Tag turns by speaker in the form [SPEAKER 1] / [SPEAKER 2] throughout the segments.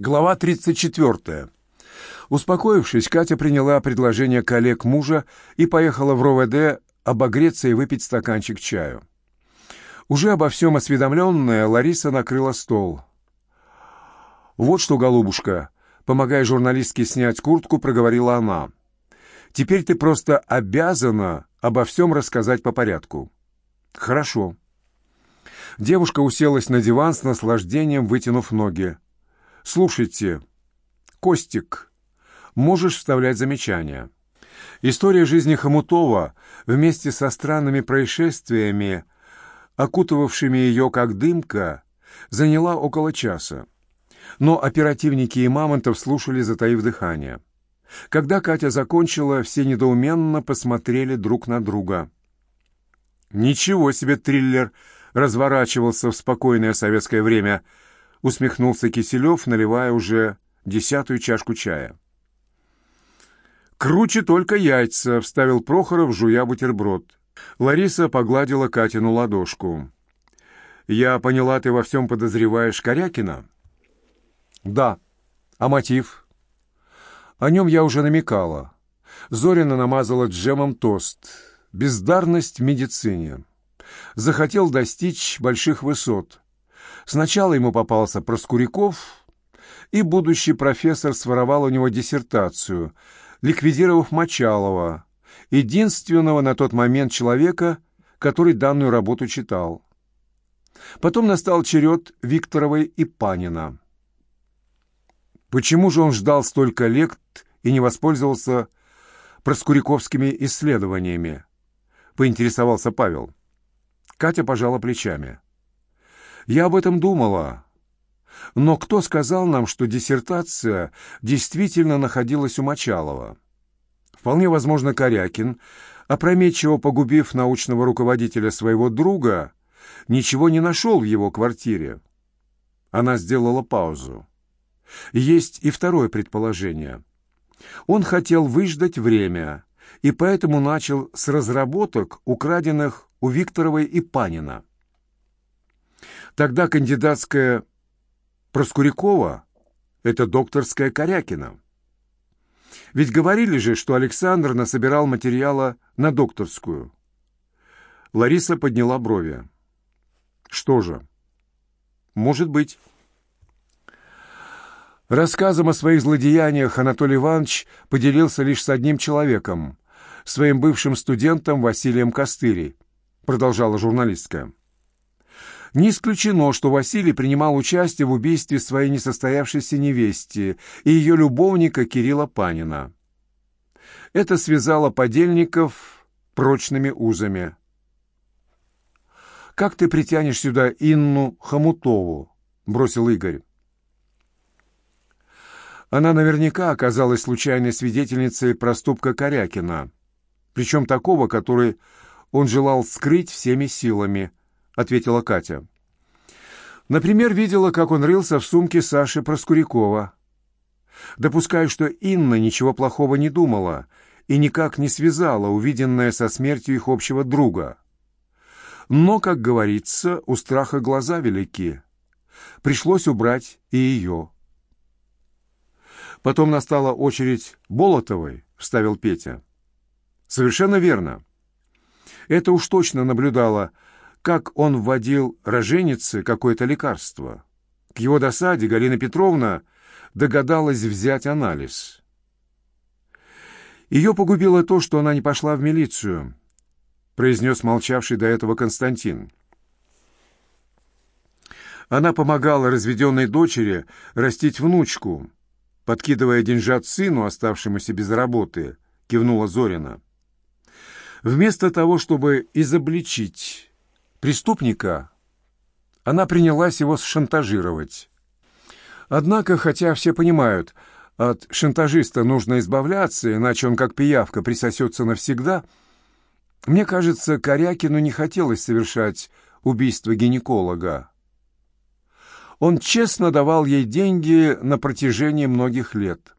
[SPEAKER 1] Глава 34. Успокоившись, Катя приняла предложение коллег мужа и поехала в РОВД обогреться и выпить стаканчик чаю. Уже обо всем осведомленная, Лариса накрыла стол. «Вот что, голубушка», помогая журналистке снять куртку, проговорила она. «Теперь ты просто обязана обо всем рассказать по порядку». «Хорошо». Девушка уселась на диван с наслаждением, вытянув ноги. Слушайте, Костик, можешь вставлять замечания. История жизни Хомутова вместе со странными происшествиями, окутывавшими ее как дымка, заняла около часа. Но оперативники и Мамонтов слушали, затаив дыхание. Когда Катя закончила, все недоуменно посмотрели друг на друга. «Ничего себе триллер!» разворачивался в спокойное советское время –— усмехнулся Киселев, наливая уже десятую чашку чая. «Круче только яйца», — вставил Прохоров, жуя бутерброд. Лариса погладила Катину ладошку. «Я поняла, ты во всем подозреваешь Корякина?» «Да. А мотив?» «О нем я уже намекала. Зорина намазала джемом тост. Бездарность в медицине. Захотел достичь больших высот. Сначала ему попался Проскуряков, и будущий профессор своровал у него диссертацию, ликвидировав Мочалова, единственного на тот момент человека, который данную работу читал. Потом настал черед Викторовой и Панина. Почему же он ждал столько лет и не воспользовался проскуряковскими исследованиями? Поинтересовался Павел. Катя пожала плечами. Я об этом думала. Но кто сказал нам, что диссертация действительно находилась у Мочалова? Вполне возможно, Корякин, опрометчиво погубив научного руководителя своего друга, ничего не нашел в его квартире. Она сделала паузу. Есть и второе предположение. Он хотел выждать время, и поэтому начал с разработок, украденных у Викторовой и Панина. Тогда кандидатская Проскурякова — это докторская Корякина. Ведь говорили же, что Александр насобирал материала на докторскую. Лариса подняла брови. Что же? Может быть. Рассказом о своих злодеяниях Анатолий Иванович поделился лишь с одним человеком, своим бывшим студентом Василием Костырей, продолжала журналистка. Не исключено, что Василий принимал участие в убийстве своей несостоявшейся невесте и ее любовника Кирилла Панина. Это связало подельников прочными узами. «Как ты притянешь сюда Инну Хомутову?» — бросил Игорь. Она наверняка оказалась случайной свидетельницей проступка Корякина, причем такого, который он желал скрыть всеми силами —— ответила Катя. «Например, видела, как он рылся в сумке Саши Проскурякова. Допускаю, что Инна ничего плохого не думала и никак не связала увиденное со смертью их общего друга. Но, как говорится, у страха глаза велики. Пришлось убрать и ее». Потом настала очередь Болотовой, — вставил Петя. «Совершенно верно. Это уж точно наблюдала как он вводил роженице какое-то лекарство. К его досаде Галина Петровна догадалась взять анализ. Ее погубило то, что она не пошла в милицию, произнес молчавший до этого Константин. Она помогала разведенной дочери растить внучку, подкидывая деньжат сыну, оставшемуся без работы, кивнула Зорина. Вместо того, чтобы изобличить преступника, она принялась его шантажировать. Однако, хотя все понимают, от шантажиста нужно избавляться, иначе он, как пиявка, присосется навсегда, мне кажется, Корякину не хотелось совершать убийство гинеколога. Он честно давал ей деньги на протяжении многих лет.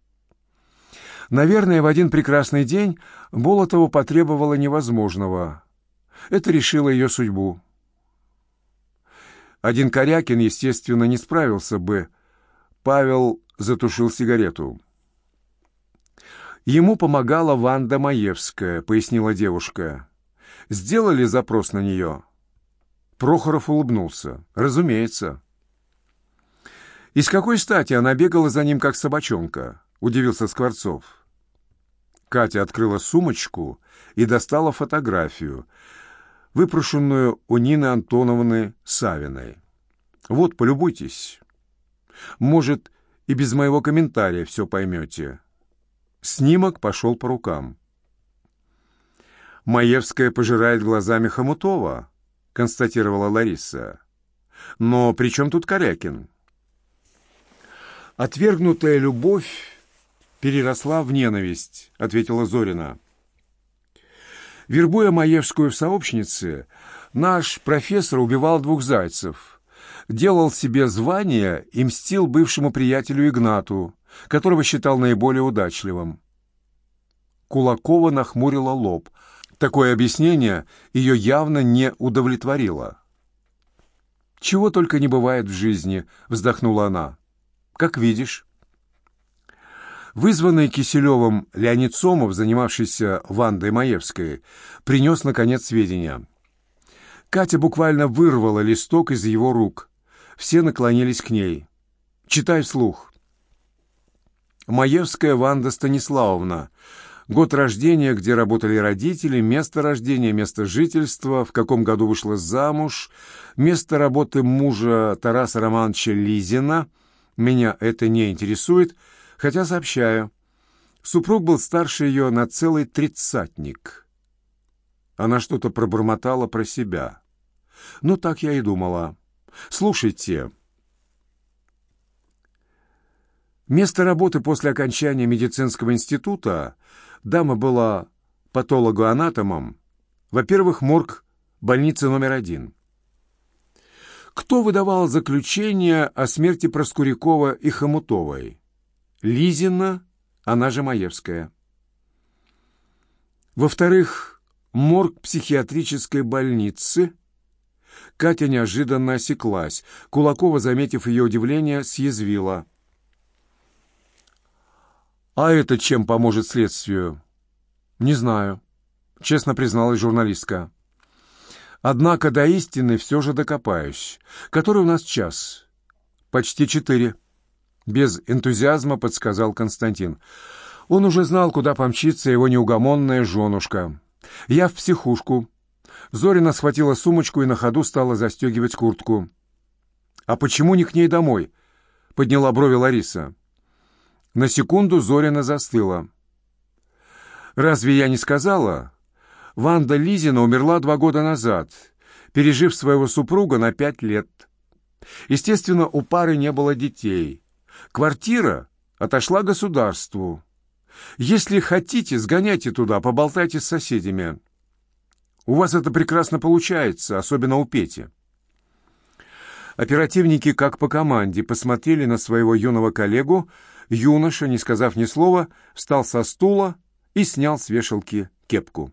[SPEAKER 1] Наверное, в один прекрасный день Болотова потребовала невозможного. Это решило ее судьбу. Один Корякин, естественно, не справился бы. Павел затушил сигарету. «Ему помогала Ванда Маевская», — пояснила девушка. «Сделали запрос на нее?» Прохоров улыбнулся. «Разумеется». «И с какой стати она бегала за ним, как собачонка?» — удивился Скворцов. Катя открыла сумочку и достала фотографию, выпрошенную у Нины Антоновны Савиной. «Вот, полюбуйтесь. Может, и без моего комментария все поймете». Снимок пошел по рукам. «Маевская пожирает глазами Хомутова», — констатировала Лариса. «Но при чем тут Корякин?» «Отвергнутая любовь переросла в ненависть», — ответила Зорина. Вербуя Маевскую в сообщнице, наш профессор убивал двух зайцев, делал себе звание и мстил бывшему приятелю Игнату, которого считал наиболее удачливым. Кулакова нахмурила лоб. Такое объяснение ее явно не удовлетворило. «Чего только не бывает в жизни», — вздохнула она. «Как видишь». Вызванный Киселевым Леонид Сомов, занимавшийся Вандой Маевской, принес, наконец, сведения. Катя буквально вырвала листок из его рук. Все наклонились к ней. «Читай вслух». Маевская Ванда Станиславовна. Год рождения, где работали родители, место рождения, место жительства, в каком году вышла замуж, место работы мужа Тараса Романовича Лизина. Меня это не интересует – Хотя, сообщаю, супруг был старше ее на целый тридцатник. Она что-то пробормотала про себя. Ну, так я и думала. Слушайте. Место работы после окончания медицинского института дама была патологоанатомом. Во-первых, морг больницы номер один. Кто выдавал заключение о смерти Проскурякова и Хомутовой? Лизина, она же Маевская. Во-вторых, морг психиатрической больницы. Катя неожиданно осеклась. Кулакова, заметив ее удивление, съязвила. «А это чем поможет следствию?» «Не знаю», — честно призналась журналистка. «Однако до истины все же докопаюсь. Который у нас час?» «Почти четыре». Без энтузиазма подсказал Константин. Он уже знал, куда помчится его неугомонная женушка. «Я в психушку». Зорина схватила сумочку и на ходу стала застегивать куртку. «А почему не к ней домой?» — подняла брови Лариса. На секунду Зорина застыла. «Разве я не сказала? Ванда Лизина умерла два года назад, пережив своего супруга на пять лет. Естественно, у пары не было детей». Квартира отошла государству. Если хотите, сгоняйте туда, поболтайте с соседями. У вас это прекрасно получается, особенно у Пети. Оперативники, как по команде, посмотрели на своего юного коллегу. Юноша, не сказав ни слова, встал со стула и снял с вешалки кепку.